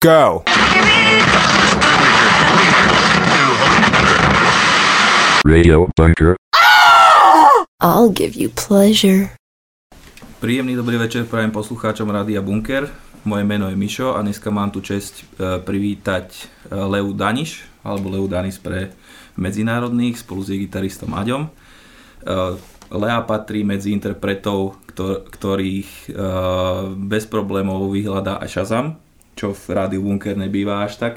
Go! Radio Bunker. I'll give you pleasure. Príjemný dobrý večer prajem poslucháčom Rádia Bunker. Moje meno je Mišo a dneska mám tu čest e, privítať e, Leu Daniš, alebo Leu Danis pre medzinárodných spolu s jej gitaristom Aďom. E, Lea patrí medzi interpretov, ktor- ktorých bez problémov vyhľadá aj Shazam, čo v Rádiu Bunker nebýva až tak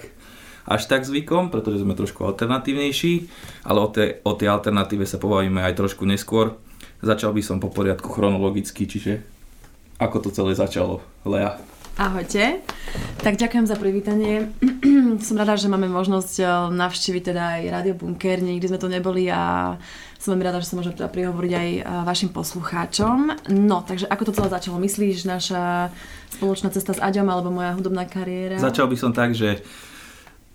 až tak zvykom, pretože sme trošku alternatívnejší, ale o tej, o tej alternatíve sa pobavíme aj trošku neskôr. Začal by som po poriadku chronologicky, čiže ako to celé začalo, Lea? Ahojte. Tak ďakujem za privítanie. som rada, že máme možnosť eh, navštíviť teda aj Radio Bunker. Nikdy sme to neboli a som veľmi rada, že sa môžem teda prihovoriť aj eh, vašim poslucháčom. No, takže ako to celé začalo? Myslíš naša spoločná cesta s Aďom alebo moja hudobná kariéra? Začal by som tak, že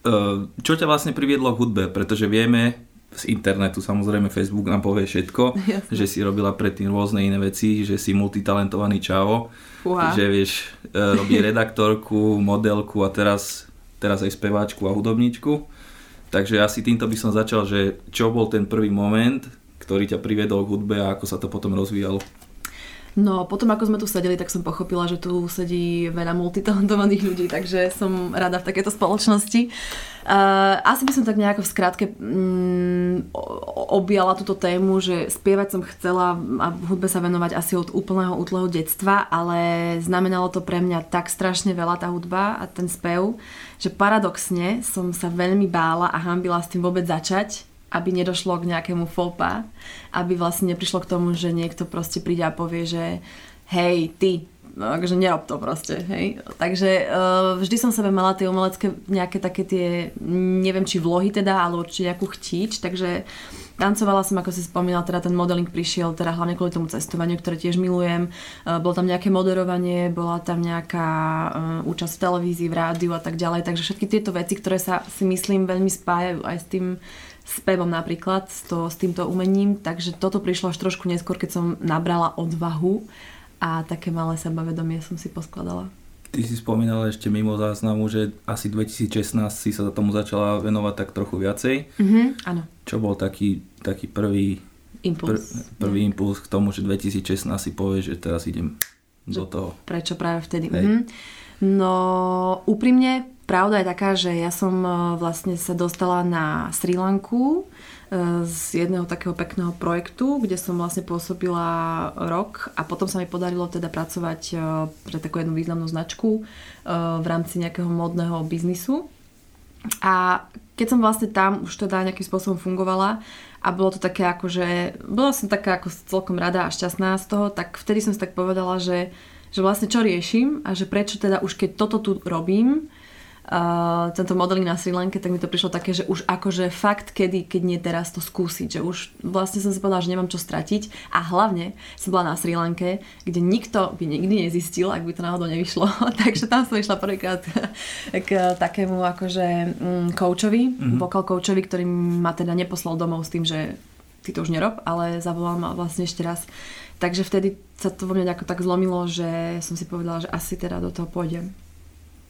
Ehm, čo ťa vlastne priviedlo k hudbe? Pretože vieme, z internetu samozrejme Facebook nám povie všetko, Jasne. že si robila predtým rôzne iné veci, že si multitalentovaný čavo, Uha. že vieš e, robiť redaktorku, modelku a teraz, teraz aj speváčku a hudobníčku. Takže asi týmto by som začal, že čo bol ten prvý moment, ktorý ťa priviedol k hudbe a ako sa to potom rozvíjalo? No, potom ako sme tu sedeli, tak som pochopila, že tu sedí veľa multitalentovaných ľudí, takže som rada v takejto spoločnosti. Uh, asi by som tak nejako v skratke um, objala túto tému, že spievať som chcela a v hudbe sa venovať asi od úplného útleho detstva, ale znamenalo to pre mňa tak strašne veľa tá hudba a ten spev, že paradoxne som sa veľmi bála a hambila s tým vôbec začať aby nedošlo k nejakému fopa, aby vlastne neprišlo k tomu, že niekto proste príde a povie, že hej, ty, no, akože nerob to proste, hej. Takže uh, vždy som sebe mala tie umelecké nejaké také tie, neviem či vlohy teda, ale určite nejakú chtíč, takže tancovala som, ako si spomínala, teda ten modeling prišiel teda hlavne kvôli tomu cestovaniu, ktoré tiež milujem. Uh, bolo tam nejaké moderovanie, bola tam nejaká uh, účasť v televízii, v rádiu a tak ďalej, takže všetky tieto veci, ktoré sa si myslím veľmi spájajú aj s tým spevom napríklad, s, to, s týmto umením, takže toto prišlo až trošku neskôr, keď som nabrala odvahu a také malé sebavedomie som si poskladala. Ty si spomínala ešte mimo záznamu, že asi 2016 si sa tomu začala venovať tak trochu viacej. Mm-hmm, áno. Čo bol taký, taký prvý impuls, pr- prvý impuls k tomu, že 2016 si povieš, že teraz idem že do toho. Prečo práve vtedy? Mm-hmm. No úprimne Pravda je taká, že ja som e, vlastne sa dostala na Sri Lanku e, z jedného takého pekného projektu, kde som vlastne pôsobila rok a potom sa mi podarilo teda pracovať e, pre takú jednu významnú značku v rámci nejakého modného biznisu. A keď som vlastne tam už teda nejakým spôsobom fungovala a bolo to také ako, že bola som taká ako celkom rada a šťastná z toho, tak vtedy som si tak povedala, že, že vlastne čo riešim a že prečo teda už keď toto tu robím, uh, tento modeling na Sri Lanke, tak mi to prišlo také, že už akože fakt, kedy, keď nie teraz to skúsiť, že už vlastne som si povedala, že nemám čo stratiť a hlavne som bola na Sri Lanke, kde nikto by nikdy nezistil, ak by to náhodou nevyšlo, takže tam som išla prvýkrát k takému akože mm, coachovi, mm-hmm. vocal coachovi, ktorý ma teda neposlal domov s tým, že ty to už nerob, ale zavolal ma vlastne ešte raz. Takže vtedy sa to vo mne tak zlomilo, že som si povedala, že asi teda do toho pôjdem.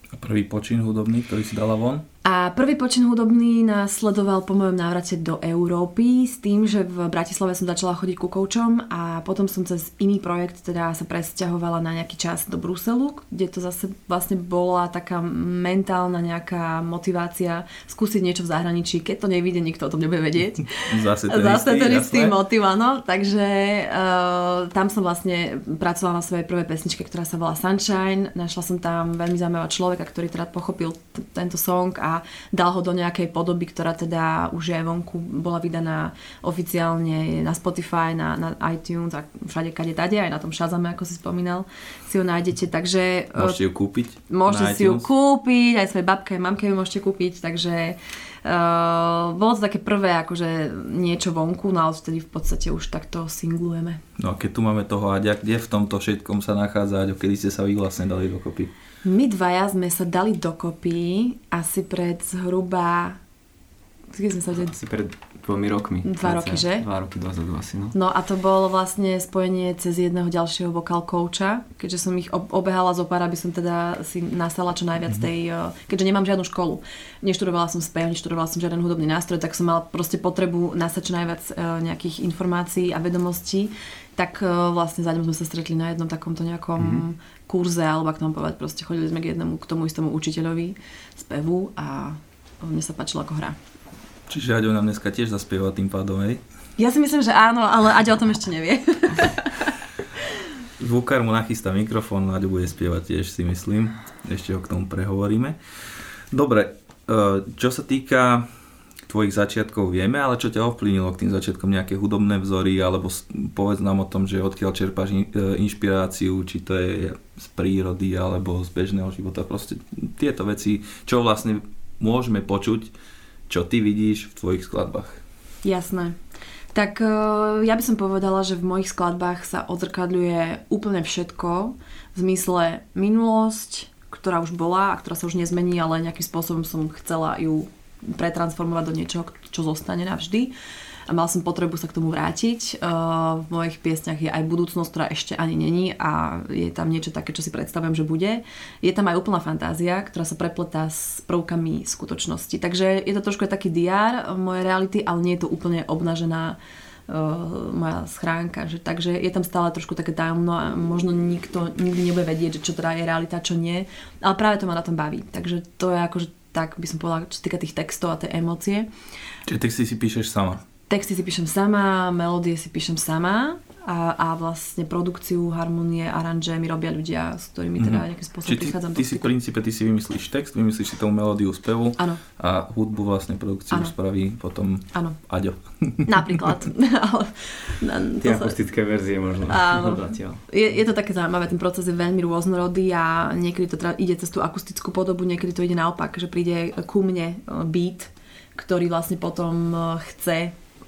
A prvý počin hudobný, ktorý si dala von? A prvý počin hudobný následoval po mojom návrate do Európy s tým, že v Bratislave som začala chodiť ku koučom a potom som cez iný projekt teda sa presťahovala na nejaký čas do Bruselu, kde to zase vlastne bola taká mentálna nejaká motivácia skúsiť niečo v zahraničí. Keď to nevíde, nikto o tom nebude vedieť. Zase ten zase ten istý motiv, áno. Takže uh, tam som vlastne pracovala na svojej prvej pesničke, ktorá sa volá Sunshine. Našla som tam veľmi zaujímavého človeka, ktorý teda pochopil t- tento song a dal ho do nejakej podoby, ktorá teda už aj vonku bola vydaná oficiálne na Spotify, na, na iTunes a všade kade tade, aj na tom Shazame, ako si spomínal, si ho nájdete, takže... E, môžete ju kúpiť Môžete si ju kúpiť, aj svojej babke, mamke ju môžete kúpiť, takže Uh, bolo to také prvé akože niečo vonku, no ale vtedy v podstate už takto singlujeme. No a keď tu máme toho Aďa, kde v tomto všetkom sa nachádza Aďo, kedy ste sa vy vlastne dali dokopy? My dvaja sme sa dali dokopy asi pred zhruba keď sme sa? Asi pred dvomi rokmi. Dva roky, že? Dva roky dozadu asi, no. No a to bolo vlastne spojenie cez jedného ďalšieho vokál coacha, keďže som ich ob- obehala zo pár, aby som teda si nastala čo najviac Mhm. tej, eh, keďže nemám žiadnu školu. Neštudovala som spev, neštudovala som žiaden hudobný nástroj, tak som mala proste potrebu nasať čo najviac eh, nejakých informácií a vedomostí. Tak eh, vlastne za ňom sme sa stretli na jednom takomto nejakom Mhm. kurze, alebo ak to mám povedať, proste chodili sme k jednému, k tomu istému učiteľovi spevu a mne sa páčilo ako hra. Čiže Aďo nám dneska tiež zaspieva tým pádom, hej? Ja si myslím, že áno, ale Aďa o tom ešte nevie. Zvukár mu nachystá mikrofón, Aďo bude spievať tiež si myslím. Ešte ho k tomu prehovoríme. Dobre, e, čo sa týka tvojich začiatkov vieme, ale čo ťa ovplyvnilo k tým začiatkom nejaké hudobné vzory, alebo povedz nám o tom, že odkiaľ čerpáš e, inšpiráciu, či to je z prírody alebo z bežného života, proste tieto veci, čo vlastne môžeme počuť, čo ty vidíš v tvojich skladbách. Jasné. Tak eh, ja by som povedala, že v mojich skladbách sa odzrkadľuje úplne všetko v zmysle minulosť, ktorá už bola a ktorá sa už nezmení, ale nejakým spôsobom som chcela ju pretransformovať do niečoho, čo zostane navždy. A mal som potrebu sa k tomu vrátiť. Eh, V mojich piesňach je aj budúcnosť, ktorá ešte ani není a je tam niečo také, čo si predstavujem, že bude. Je tam aj úplná fantázia, ktorá sa prepletá s prvkami skutočnosti. Takže je to trošku taký diár mojej reality, ale nie je to úplne obnažená uh, moja schránka. Že, takže je tam stále trošku také tajomno a možno nikto nikdy nebude vedieť, čo teda je realita, čo nie. Ale práve to ma na tom baví. Takže to je akože tak by som povedala, čo týka tých textov a tej emócie. Čiže texty si píšeš sama. Texty si píšem sama, melódie si píšem sama a, a vlastne produkciu, harmonie, aranže mi robia ľudia, s ktorými teda nejakým spôsobom Čiže ty, prichádzam ty si v princípe, ty si vymyslíš text, vymyslíš si tú melódiu spevu Áno, a hudbu vlastne produkciu spraví potom áno, Aďo. napríklad. Tie sa, akustické verzie možno. Áno. Je, je to také zaujímavé, ten proces je veľmi rôznorodý a niekedy to teda ide cez tú akustickú podobu, niekedy to ide naopak, že príde ku mne e, beat, ktorý vlastne potom e, chce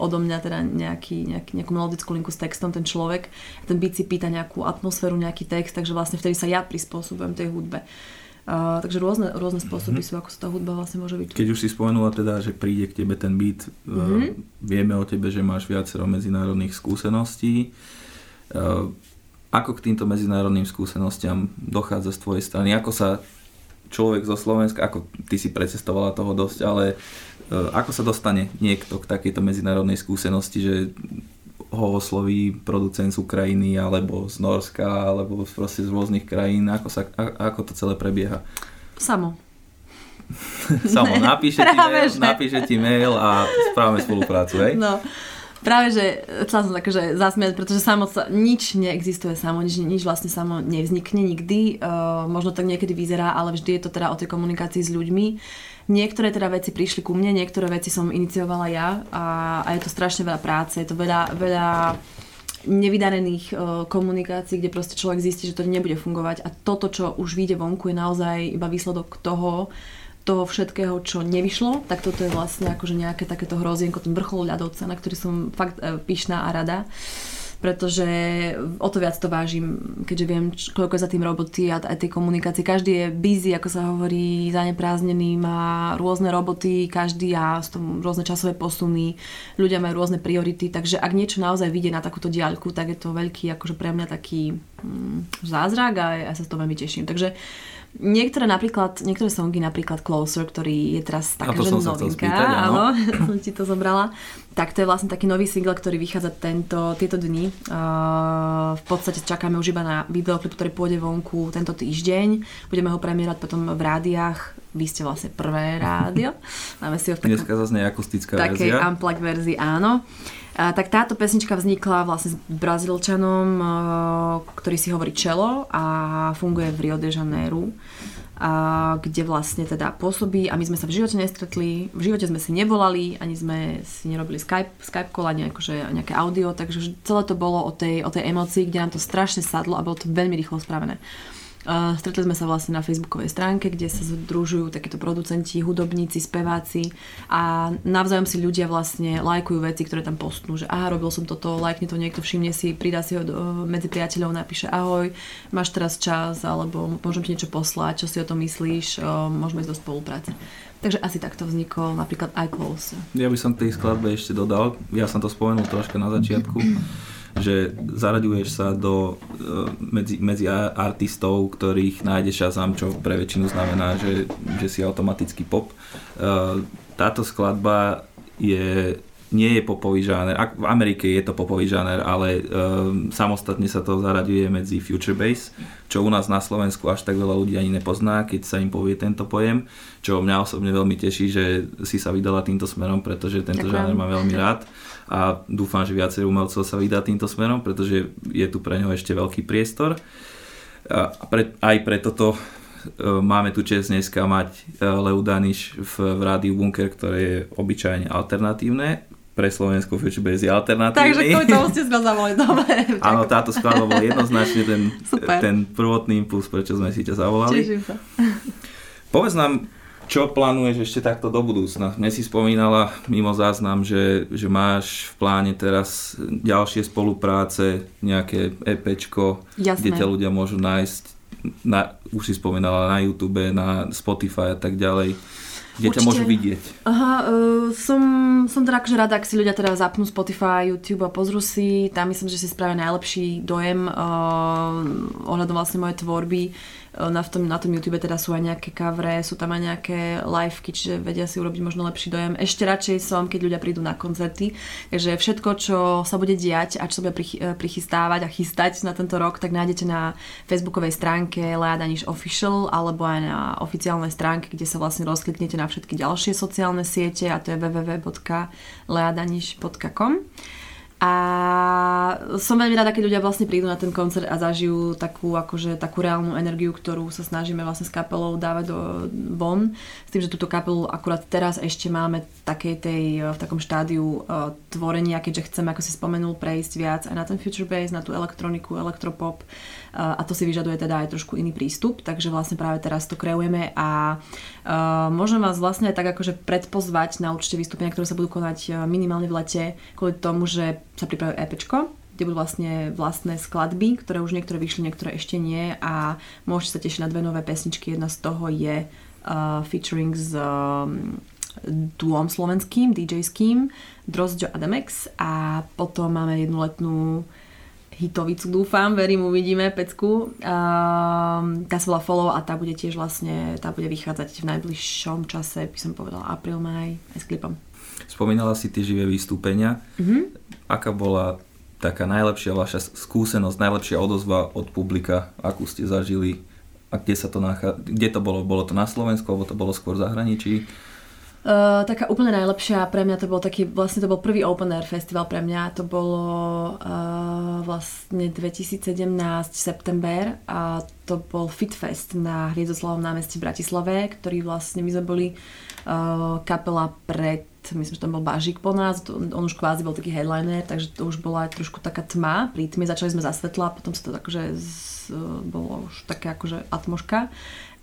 odo mňa teda nejaký, nejaký, nejakú melodickú linku s textom, ten človek. Ten beat si pýta nejakú atmosféru, nejaký text, takže vlastne vtedy sa ja prispôsobujem tej hudbe. Uh, takže rôzne, rôzne spôsoby sú, ako sa tá hudba vlastne môže vytvoriť. Keď už si spomenula teda, že príde k tebe ten beat, mm-hmm. vieme o tebe, že máš viacero medzinárodných skúseností. Uh, Ako k týmto medzinárodným skúsenostiam dochádza z tvojej strany? Ako sa človek zo Slovenska, ako ty si precestovala toho dosť, ale uh, ako sa dostane niekto k takejto medzinárodnej skúsenosti, že ho osloví producent z Ukrajiny alebo z Norska alebo proste z rôznych krajín, ako, sa, a, ako to celé prebieha? Samo. Samo, napíše ti, mail, že. napíše ti mail a správame spoluprácu, hej? No, práve, že chcela som tak, že zasmiať, pretože samo sa, nič neexistuje samo, nič, nič vlastne samo nevznikne nikdy. Uh, možno tak niekedy vyzerá, ale vždy je to teda o tej komunikácii s ľuďmi. Niektoré teda veci prišli ku mne, niektoré veci som iniciovala ja a, a je to strašne veľa práce, je to veľa, veľa nevydarených uh, komunikácií, kde proste človek zistí, že to nebude fungovať. A toto, čo už vyjde vonku, je naozaj iba výsledok toho, toho všetkého, čo nevyšlo, tak toto je vlastne akože nejaké takéto hrozienko, ten vrchol ľadovca, na ktorý som fakt e, pyšná a rada pretože o to viac to vážim, keďže viem, koľko je za tým roboty a aj tej komunikácie. Každý je busy, ako sa hovorí, zaneprázdnený, má rôzne roboty, každý a sú tam rôzne časové posuny, ľudia majú rôzne priority, takže ak niečo naozaj vyjde na takúto diaľku, tak je to veľký, akože pre mňa taký mm, zázrak a ja sa z toho veľmi teším. Takže Niektoré napríklad, niektoré songy, napríklad Closer, ktorý je teraz taká, že novinka, spýtať, áno. som ti to zobrala, tak to je vlastne taký nový single, ktorý vychádza tento, tieto dni. Uh, v podstate čakáme už iba na videoklip, ktorý pôjde vonku tento týždeň. Budeme ho premiérať potom v rádiách. Vy ste vlastne prvé rádio. Máme si ho v takom Dneska zase akustická takej verzia. unplugged verzii, áno. A, tak táto pesnička vznikla vlastne s Brazílčanom, ktorý si hovorí čelo a funguje v Rio de Janeiro, a, kde vlastne teda pôsobí a my sme sa v živote nestretli, v živote sme si nevolali, ani sme si nerobili Skype, Skype call, ani akože nejaké audio, takže celé to bolo o tej, o tej emocii, kde nám to strašne sadlo a bolo to veľmi rýchlo spravené. Uh, stretli sme sa vlastne na facebookovej stránke, kde sa združujú takíto producenti, hudobníci, speváci a navzájom si ľudia vlastne lajkujú veci, ktoré tam postnú, že aha, robil som toto, lajkne to niekto, všimne si, pridá si ho do, medzi priateľov, napíše ahoj, máš teraz čas, alebo môžem ti niečo poslať, čo si o tom myslíš, môžeme ísť do spolupráce. Takže asi takto vznikol napríklad iClose. Ja by som tej skladbe ešte dodal, ja som to spomenul troška na začiatku, že zaraďuješ sa do, e, medzi, medzi artistov, ktorých nájdeš Shazam, čo pre väčšinu znamená, že, že si automaticky pop. E, táto skladba je nie je popový žáner. V Amerike je to popový žáner, ale um, samostatne sa to zaraďuje medzi future bass, čo u nás na Slovensku až tak veľa ľudí ani nepozná, keď sa im povie tento pojem, čo mňa osobne veľmi teší, že si sa vydala týmto smerom, pretože tento Ďakujem. žáner mám veľmi rád a dúfam, že viacej umelcov sa vydá týmto smerom, pretože je tu pre ňo ešte veľký priestor. A pre, aj preto to E, máme tu čest dneska mať e, Leu Daniš v, v rádiu Bunker, ktoré je obyčajne alternatívne. Pre Slovensko Future Base je alternatívny. Takže kvôli tomu ste sa zavolali, dobre. Áno, táto skladba bol jednoznačne ten, ten prvotný impuls, prečo sme si ťa zavolali. Sa. Povedz nám, čo plánuješ ešte takto do budúcna? Mne si spomínala mimo záznam, že, že máš v pláne teraz ďalšie spolupráce, nejaké EPčko, Jasné. kde ťa ľudia môžu nájsť na, už si spomínala na YouTube, na Spotify a tak ďalej. Kde Určite. ťa môžu vidieť? Aha, uh, som, som teda akože rada, ak si ľudia teda zapnú Spotify, YouTube a pozrú si. Tam myslím, že si spravia najlepší dojem uh, ohľadom vlastne mojej tvorby. Na, tom, na tom YouTube teda sú aj nejaké kavre, sú tam aj nejaké liveky, čiže vedia si urobiť možno lepší dojem. Ešte radšej som, keď ľudia prídu na koncerty. Takže všetko, čo sa bude diať a čo sa bude eh, prichystávať a chystať na tento rok, tak nájdete na facebookovej stránke Lea Daniš Official alebo aj na oficiálnej stránke, kde sa vlastne rozkliknete na všetky ďalšie sociálne siete a to je www.leadaniš.com. A som veľmi rada, keď ľudia vlastne prídu na ten koncert a zažijú takú, akože, takú reálnu energiu, ktorú sa snažíme vlastne s kapelou dávať do von. S tým, že túto kapelu akurát teraz ešte máme takej tej, v takom štádiu uh, tvorenia, keďže chceme, ako si spomenul, prejsť viac aj na ten future bass, na tú elektroniku, elektropop. Uh, a to si vyžaduje teda aj trošku iný prístup, takže vlastne práve teraz to kreujeme a uh, môžem vás vlastne aj tak akože predpozvať na určite vystúpenia, ktoré sa budú konať minimálne v lete, kvôli tomu, že sa pripravuje EPčko, kde budú vlastne vlastné skladby, ktoré už niektoré vyšli, niektoré ešte nie a môžete sa tešiť na dve nové pesničky. Jedna z toho je uh, featuring s um, duom slovenským, DJ-ským, Drozďo a a potom máme jednu letnú hitovicu, dúfam, verím, uvidíme, pecku. Um, tá sa volá Follow a tá bude tiež vlastne, tá bude vychádzať v najbližšom čase, by som povedala apríl, maj, aj s klipom. Spomínala si tie živé vystúpenia. Mm-hmm. Aká bola taká najlepšia vaša skúsenosť, najlepšia odozva od publika, akú ste zažili a kde sa to nachá... kde to bolo? Bolo to na Slovensku alebo to bolo skôr v zahraničí? Uh, taká úplne najlepšia pre mňa to bol taký, vlastne to bol prvý open air festival pre mňa, to bolo uh, vlastne 2017 september a to bol Fitfest na Hviezdoslavom námestí v Bratislave, ktorý vlastne my sme boli uh, kapela pred myslím, že tam bol Bažik po nás, on už kvázi bol taký headliner, takže to už bola trošku taká tma, pri tme začali sme za svetla, potom sa to akože z, bolo už také akože atmoška.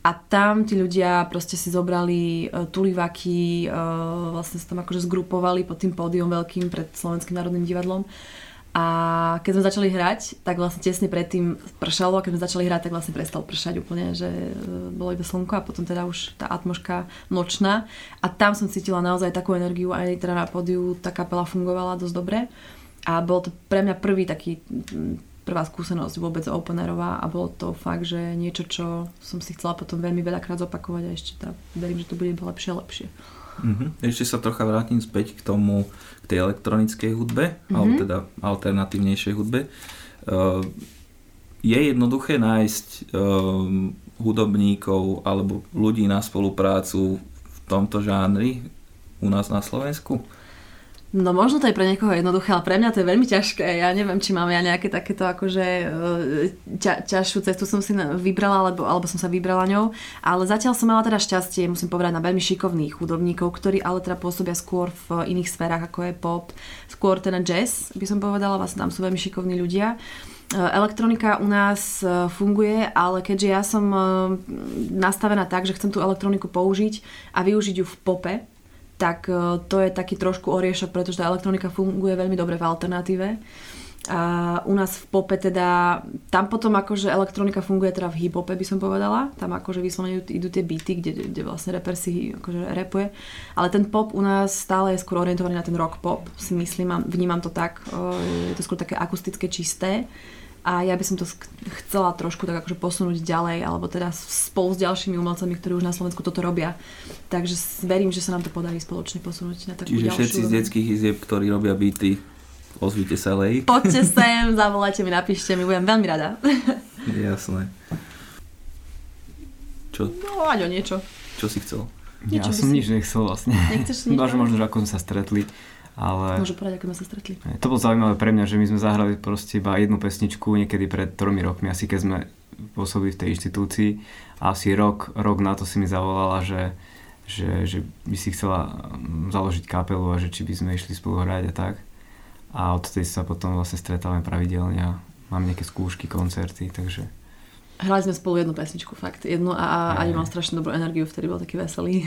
A tam tí ľudia proste si zobrali uh, tulivaky, uh, vlastne sa tam akože zgrupovali pod tým pódium veľkým pred Slovenským národným divadlom a keď sme začali hrať, tak vlastne tesne predtým pršalo a keď sme začali hrať, tak vlastne prestal pršať úplne, že e, bolo iba slnko a potom teda už tá atmoška nočná. A tam som cítila naozaj takú energiu, aj teda na pódiu tá kapela fungovala dosť dobre. A bol to pre mňa prvý taký prvá skúsenosť vôbec openerová a bolo to fakt, že niečo, čo som si chcela potom veľmi veľakrát zopakovať a ešte teda verím, že to bude lepšie a lepšie. Uh-huh. Ešte sa trocha vrátim späť k tomu, k tej elektronickej hudbe, uh-huh. alebo teda alternatívnejšej hudbe. Uh, je jednoduché nájsť uh, hudobníkov alebo ľudí na spoluprácu v tomto žánri u nás na Slovensku? No možno to je pre niekoho jednoduché, ale pre mňa to je veľmi ťažké. Ja neviem, či mám ja nejaké takéto akože e, ťa, ťažšiu cestu som si vybrala, alebo, alebo som sa vybrala ňou. Ale zatiaľ som mala teda šťastie, musím povedať, na veľmi šikovných hudobníkov, ktorí ale teda pôsobia skôr v iných sférach, ako je pop, skôr ten jazz, by som povedala, vlastne tam sú veľmi šikovní ľudia. E, Elektronika u nás e, funguje, ale keďže ja som nastavená tak, že chcem tú elektroniku použiť a využiť ju v pope, tak e, to je taký trošku oriešok, pretože tá elektronika funguje veľmi dobre v alternatíve. A u nás v pope teda, tam potom akože elektronika funguje teda v hip-hope by som povedala, tam akože vyslovene idú, tie beaty, kde, kde vlastne reper si akože rapuje, ale ten pop u nás stále je skôr orientovaný na ten rock pop, si myslím, vnímam to tak, e, je to skôr také akustické, čisté a ja by som to chcela trošku tak akože posunúť ďalej, alebo teda spolu s ďalšími umelcami, ktorí už na Slovensku toto robia. Takže verím, že sa nám to podarí spoločne posunúť na takú Čiže ďalšiu. všetci z detských izieb, ktorí robia byty, ozvite sa lej. Poďte sem, zavolajte mi, napíšte mi, budem veľmi rada. Jasné. Čo, No, Aňo, niečo. čo si chcel? Ja Niečo by som si- nič nechcel vlastne. Nechceš si nič možno, že ako sme sa stretli, ale Môžu povedať, ako sme sa stretli. to bolo zaujímavé pre mňa, že my sme zahrali proste iba jednu pesničku niekedy pred tromi rokmi, asi keď sme pôsobili v tej inštitúcii a asi rok, rok na to si mi zavolala, že, že, že by si chcela mm, založiť kapelu a že či by sme išli spolu hrať a tak. A odtedy sa potom vlastne stretávame pravidelne a mám nejaké skúšky, koncerty, takže Hrali sme spolu jednu pesničku, fakt. Jednu a, a Aj. ani mal strašne dobrú energiu, vtedy bol taký veselý.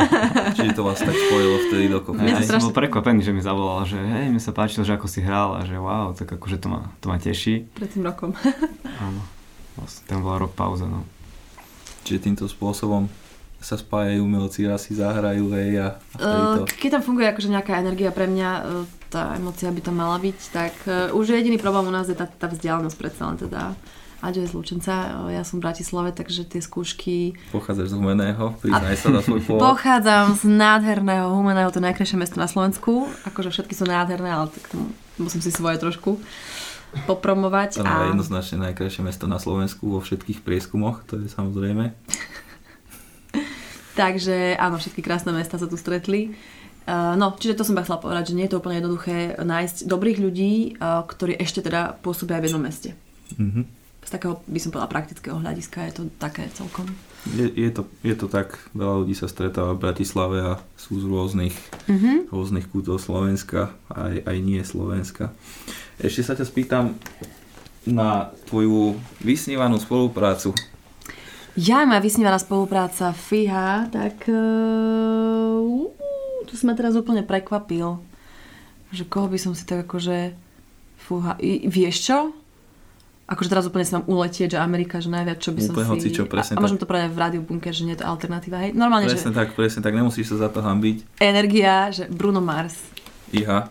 Čiže to vás tak spojilo vtedy dokopy. To ja strašne- som bol prekvapený, že mi zavolala, že hej, mi sa páčilo, že ako si hral a že wow, tak akože to ma, to ma teší. Pred tým rokom. Áno, vlastne tam bola rok pauza, no. Čiže týmto spôsobom sa spájajú umelci, raz si zahrajú, hej, a a to... Keď tam funguje akože nejaká energia pre mňa, tá emocia by tam mala byť, tak už jediný problém u nás je tá, tá vzdialenosť predsa len teda. Aďo je z Lučenca, ja som v Bratislave, takže tie skúšky... Pochádzaš z Humeného, priznaj sa na svoj pôvod. Pochádzam z nádherného Humeného, to je najkrajšie mesto na Slovensku. Akože všetky sú nádherné, ale tak musím si svoje trošku popromovať. To je jednoznačne najkrajšie mesto na Slovensku vo všetkých prieskumoch, to je samozrejme. Takže áno, všetky krásne mesta sa tu stretli. Uh, no, čiže to som chcela povedať, že nie je to úplne jednoduché nájsť dobrých ľudí, uh, ktorí ešte teda pôsobia aj v jednom meste. Mhm. Z takého, by som povedala, praktického hľadiska je to také celkom. Je, je, to, je to tak, veľa ľudí sa stretáva v Bratislave a sú z rôznych, Mhm. rôznych kútov Slovenska, aj, aj nie Slovenska. Ešte sa ťa spýtam na tvoju vysnívanú spoluprácu. Ja, moja vysnívaná spolupráca, fíha, tak uh, tu si ma teraz úplne prekvapil. Že koho by som si tak akože, fúha, I, vieš čo? Akože teraz úplne sa mám uletieť, že Amerika, že najviac, čo by som Úplne si... hocičo, presne a, a môžem to povedať v rádiu Bunker, že nie je to alternatíva, hej? Normálne, Presne že tak, presne tak, nemusíš sa za to hambiť. energia, že Bruno Mars. Iha.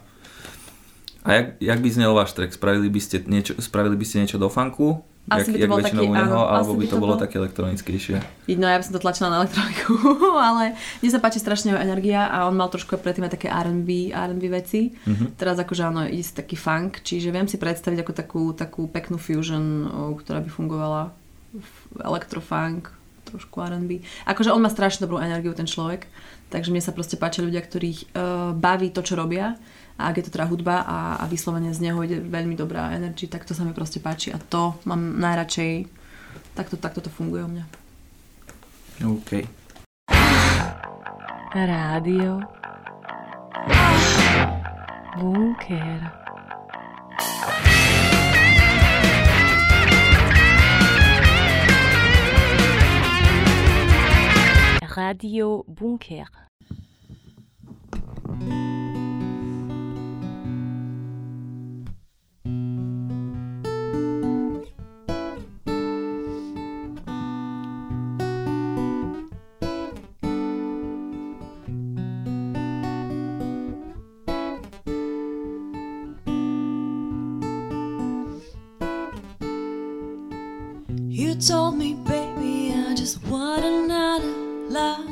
A jak, jak by znel váš track? Spravili by ste niečo, spravili by ste niečo do funku? Asi by to jak bol taký- neho, áno, alebo by by to to bolo bol- také elektronickejšie? No ja by som to tlačila na elektroniku, ale mne sa páči strašne jeho energia a on mal trošku predtým aj také R&B, R&B veci. Mhm. Teraz akože áno, ide si taký funk, čiže viem si predstaviť ako takú, takú peknú fusion, ktorá by fungovala v electrofunk, trošku R&B. Akože on má strašne dobrú energiu, ten človek, takže mne sa proste páčia ľudia, ktorých uh, baví to, čo robia a ak je to teda hudba a, a vyslovene z neho ide veľmi dobrá energy, tak to sa mi proste páči a to mám najradšej, takto, takto to funguje u mňa. OK. Rádio Bunker. Radio Bunker. You told me, baby, I just want another life.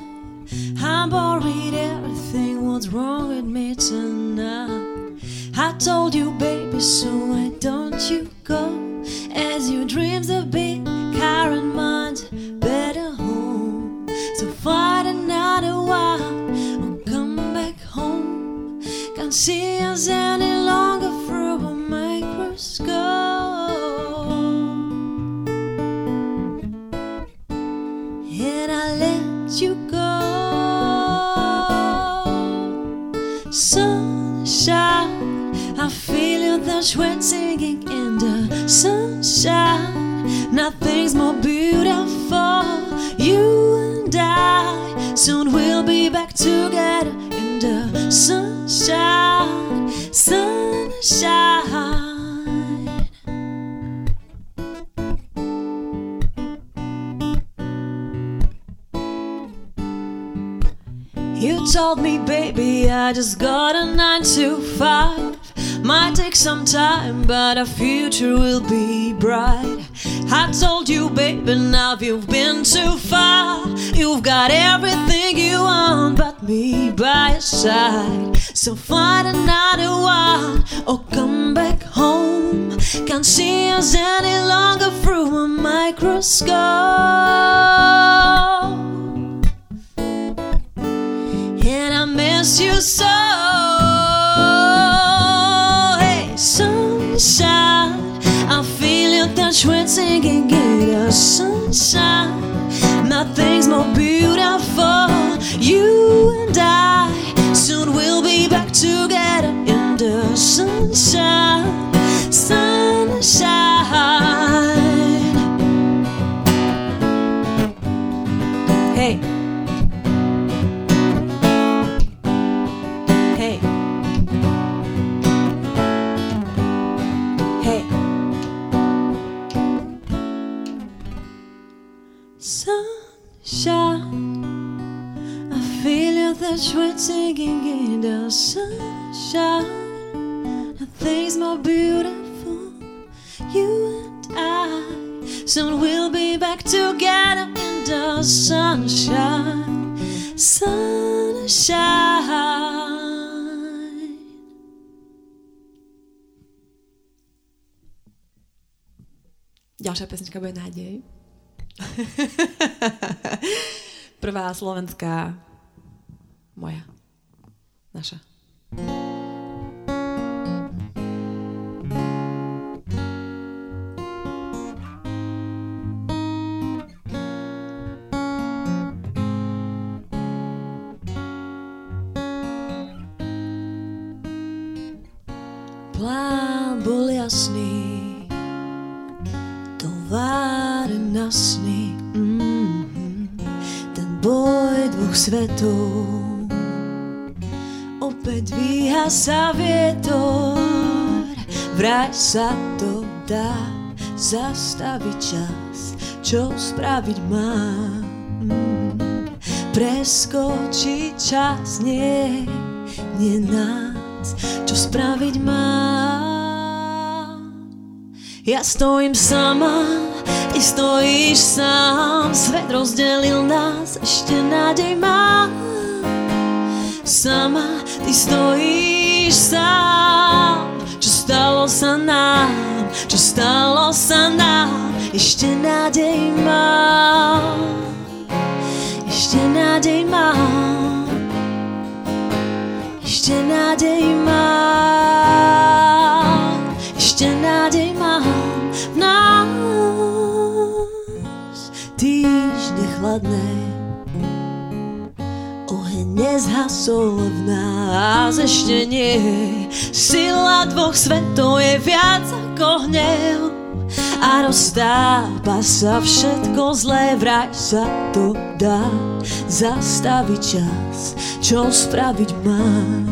I'm worried everything, what's wrong with me tonight? I told you, baby, so why don't you go? As your dreams a big feel you, singing in the sunshine. Nothing's more beautiful. You and I soon we'll be back together in the sunshine. Sunshine. You told me, baby, I just got a 9 to 5. Might take some time, but our future will be bright. I told you, baby, now you've been too far. You've got everything you want, but me by your side. So find another one, or come back home. Can't see us any longer through a microscope. And I miss you so. Sunshine. I feel your touch when singing in the sunshine. Nothing's more beautiful. You and I soon we'll be back together in the sunshine. Sunshine. Sunshine. I feel your touch when singing in the sunshine. Nothing's more beautiful. You and I. Soon we'll be back together in the sunshine. Sunshine. Ďalšia pesnička bude nádej. Prvá slovenská moja. Naša. Plán vyhasa vietor. Vraj sa to dá zastaviť čas, čo spraviť mám. Preskočiť čas, nie, nie nás, čo spraviť mám. Ja stojím sama, ty stojíš sám, svet rozdelil nás, ešte nádej mám. Sama, ty stojíš sám, čo stalo sa nám, čo stalo sa nám, ešte nádej mám. Ešte nádej mám. Ešte nádej mám. Ešte nádej mám v nás. Týždne chladné Oheň nezhasol v nás ešte nie. Sila dvoch svetov je viac ako hnev. A roztápa sa všetko zlé Vraj sa to dá zastaviť čas Čo spraviť mám.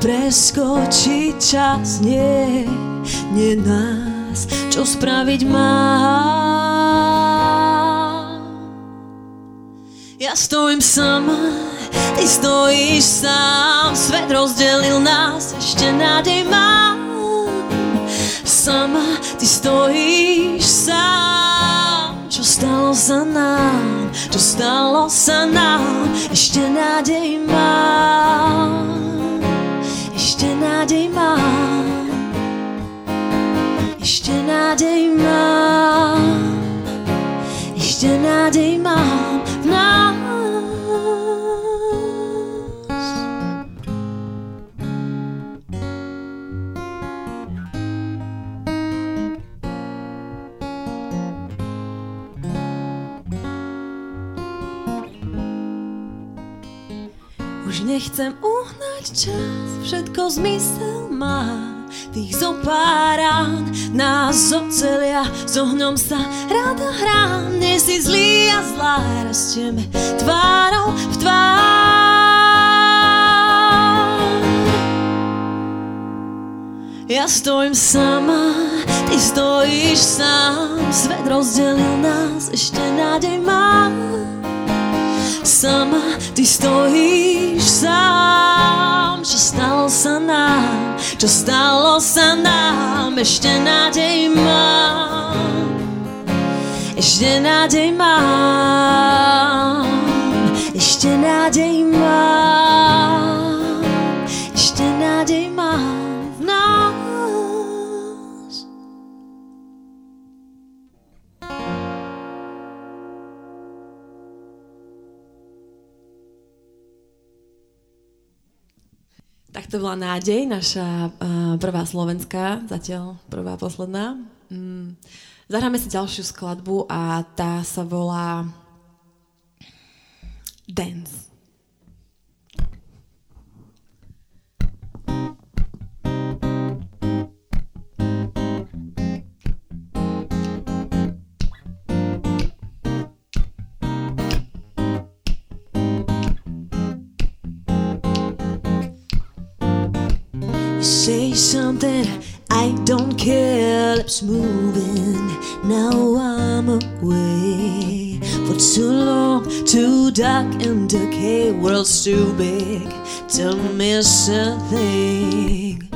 Preskočiť čas nie, nie nás Čo spraviť mám ja stojím sama, ty stojíš sám. Svet rozdelil nás, ešte nádej mám. Sama, ty stojíš sám. Čo stalo sa nám, čo stalo sa nám? Ešte nádej mám. Ešte nádej mám. Ešte nádej mám. Ešte nádej mám nechcem uhnať čas, všetko zmysel má. Tých zo pár rán nás ocelia, s ohňom sa rada hrám. Nie si zlý a zlá, rastieme tvárou v tvár. Ja stojím sama, ty stojíš sám, svet rozdelil nás, ešte nádej mám. Sama, ty stojíš sám, čo stalo sa nám, čo stalo sa nám, ešte nádej mám. Ešte nádej mám, To bola nádej, naša uh, prvá slovenská, zatiaľ prvá posledná. Mm. Zahráme si ďalšiu skladbu a tá sa volá Dance. Something, I don't care. Lips moving, now I'm away. For too long, too dark and decay. World's too big to miss a thing.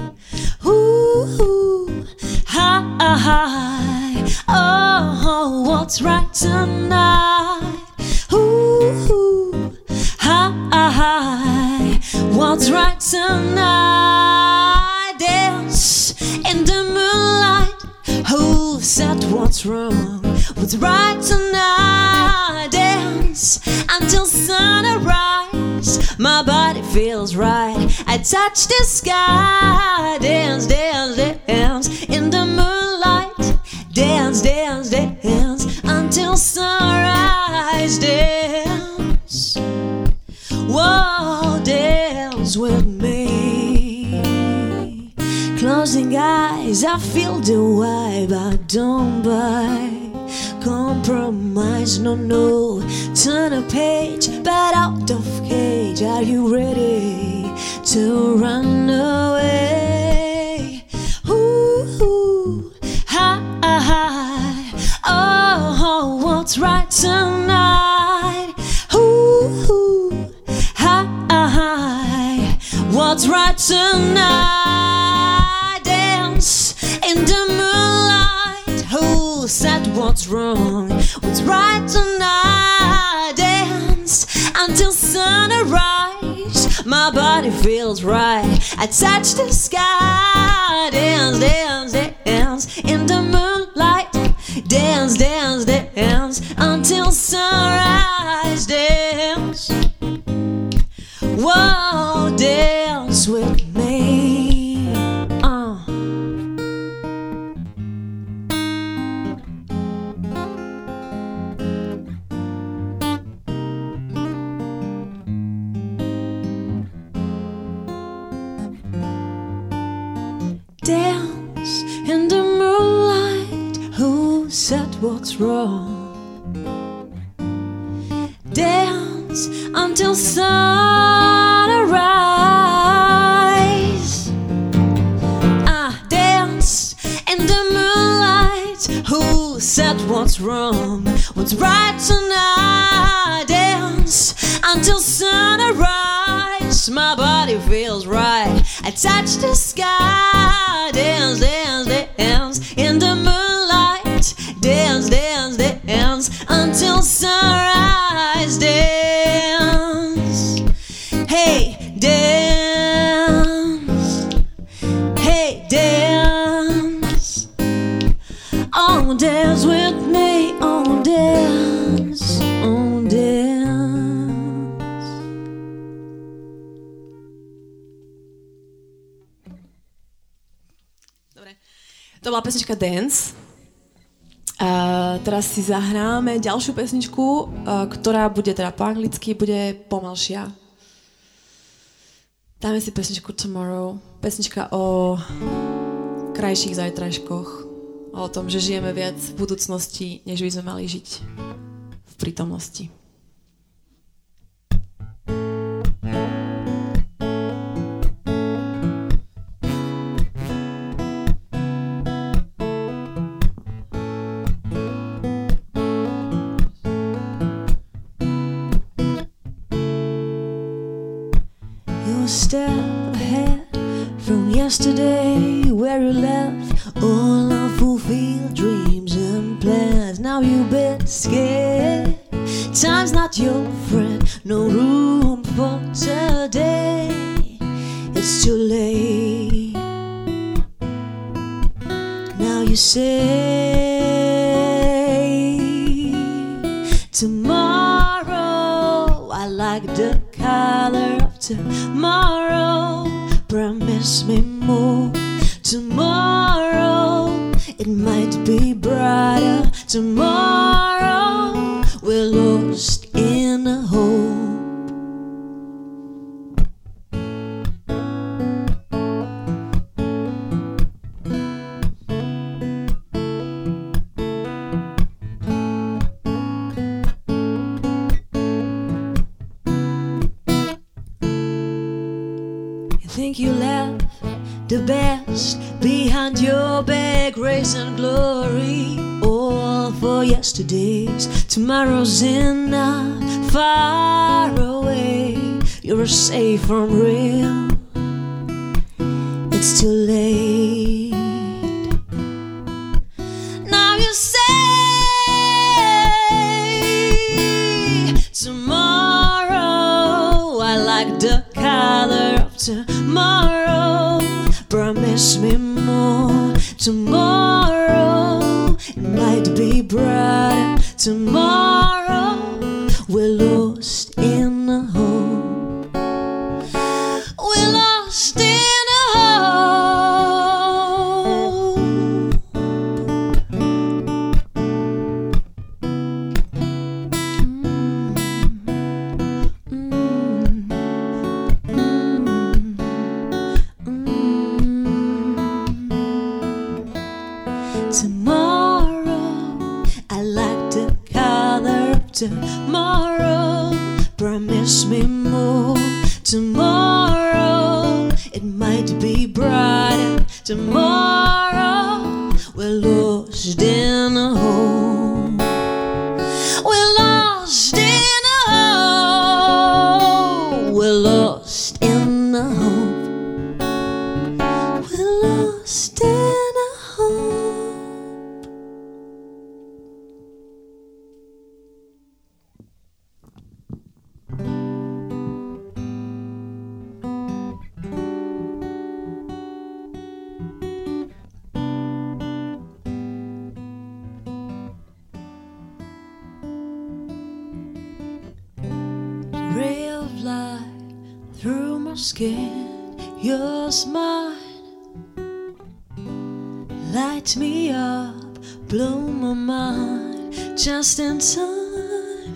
Ooh, hi. Oh, what's right tonight? What's wrong? What's right tonight? Dance until sunrise. My body feels right. I touch the sky. Dance, dance, dance in the moonlight. Dance, dance, dance until sunrise. Dance. Whoa, dance with me. Closing eyes, I feel the vibe. I don't buy compromise. No, no. Turn a page, but out of cage. Are you ready to run away? Ooh, hi, hi. Oh, what's right tonight? Ooh, hi, hi. What's right tonight? What's wrong? What's right tonight? Dance until sunrise. My body feels right. I touch the sky. Dance, dance, dance in the moonlight. Dance, dance, dance until sunrise. Dance. Whoa, wrong? Dance until sunrise. Ah, dance in the moonlight. Who said what's wrong? What's right tonight? Dance until sunrise. My body feels right. I touch the sky. Dance, dance, dance in the Dance. A teraz si zahráme ďalšiu pesničku, ktorá bude teda po anglicky, bude pomalšia. Dáme si pesničku Tomorrow. Pesnička o krajších zajtrajškoch. O tom, že žijeme viac v budúcnosti, než by sme mali žiť v prítomnosti. Yesterday in not far away. You're safe from real. It's too late. Now you say skin. Your smile light me up, blow my mind just in time.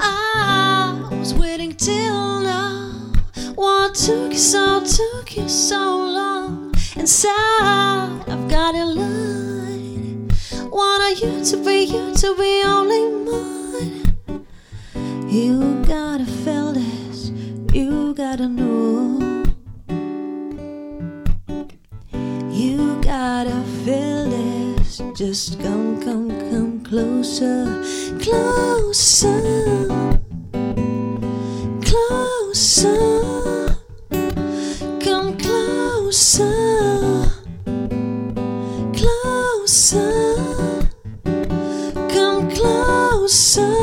I was waiting till now. What took you so, took you so long? Inside, I've got a line. Want you to be, you to be only mine. You gotta just come, come, come closer, closer, closer, come closer, closer, come closer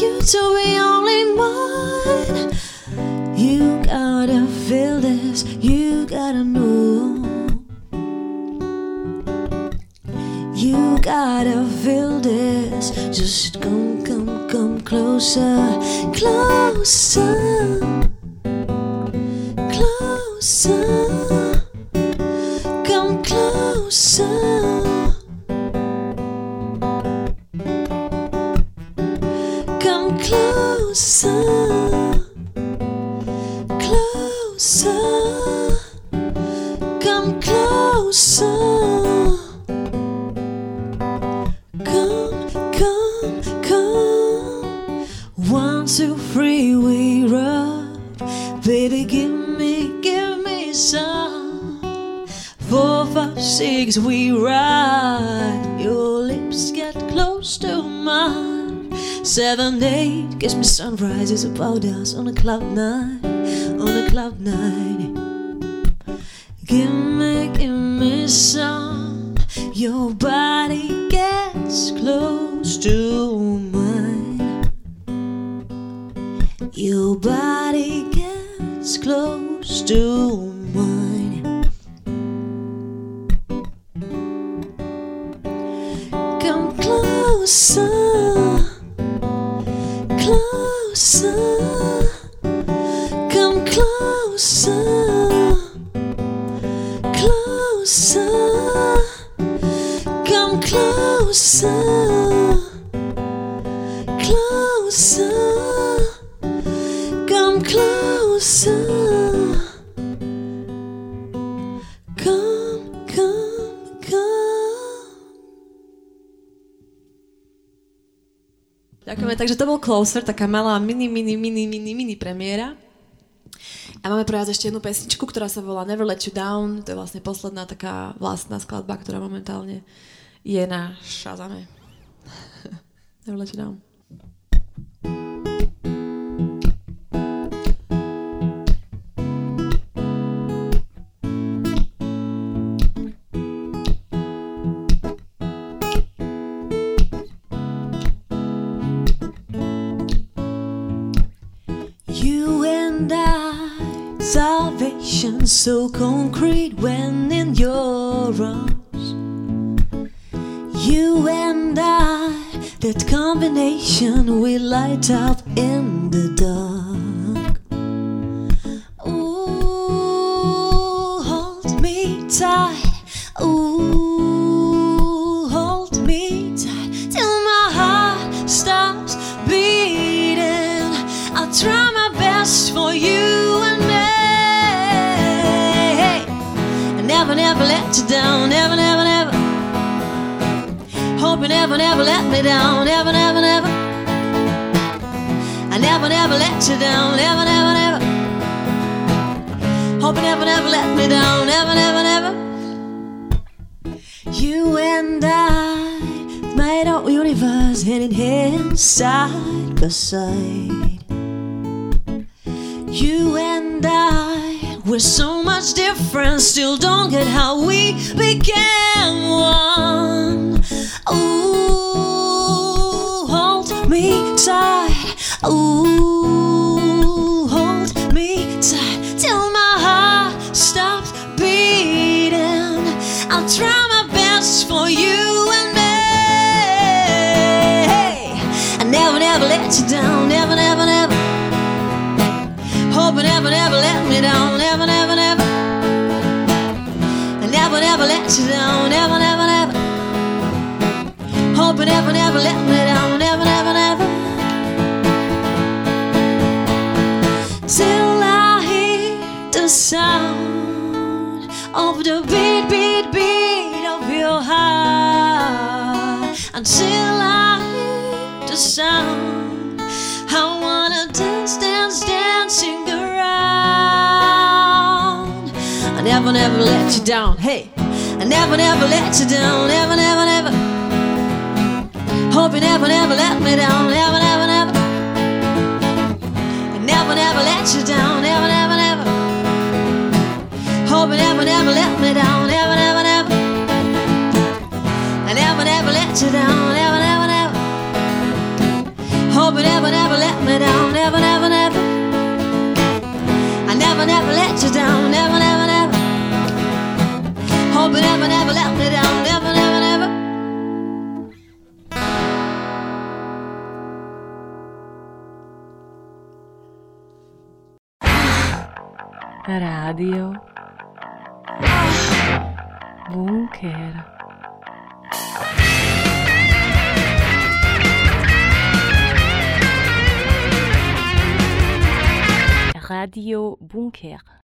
you to be, only mine. You gotta feel this, you gotta know. You gotta feel this. Just come, come, come closer, closer. Closer. Come, come, come. One, two, three, we rub. Baby, give me, give me some. Four, five, six, we ride. Your lips get close to mine. Seven, eight, kiss me sunrises about us on a cloud nine, on a cloud nine. Some. Your body gets close to mine. Your body gets close to mine. Ďakujeme, takže to bol Closer, taká malá mini, mini, mini, mini, mini premiéra. A máme pre vás ešte jednu pesničku, ktorá sa volá Never Let You Down. To je vlastne posledná taká vlastná skladba, ktorá momentálne je na Shazame. Never Let You Down. So concrete when in your arms. You and I, that combination we light up in the dark. Never, never let you down. Never, never, never. Hope you never, never let me down. Never, never, never. I never, never let you down. Never, never, never. Hope you never, never let me down. Never, never, never. You and I made our universe hand in hand, side by side. You and I, we're so much different, still don't get how we became one. Ooh, hold me tight. Ooh, hold me tight till my heart stops beating. I'll try my best for you and me. I never, never let you down. You down. Never, never, never. Hope you never, never let me down. Never, never, never. Till I hear the sound of the beat, beat, beat of your heart. Until I hear the sound, I wanna dance, dance, dancing around. I never, never let you down. Hey, I never, never let you down. Never, never, never. Hope you never, never let me down. Never, never, never. I never, never let you down. Never, never, never. Hope you never, never let me down. Never, never, never. I never, never let you down. Never, never, never. Hope you never, never let me down. Never, never, never. I never, never, let you down. Never, never, never. Never, me down. Never, never, never. Radio Bunker. Radio Bunker.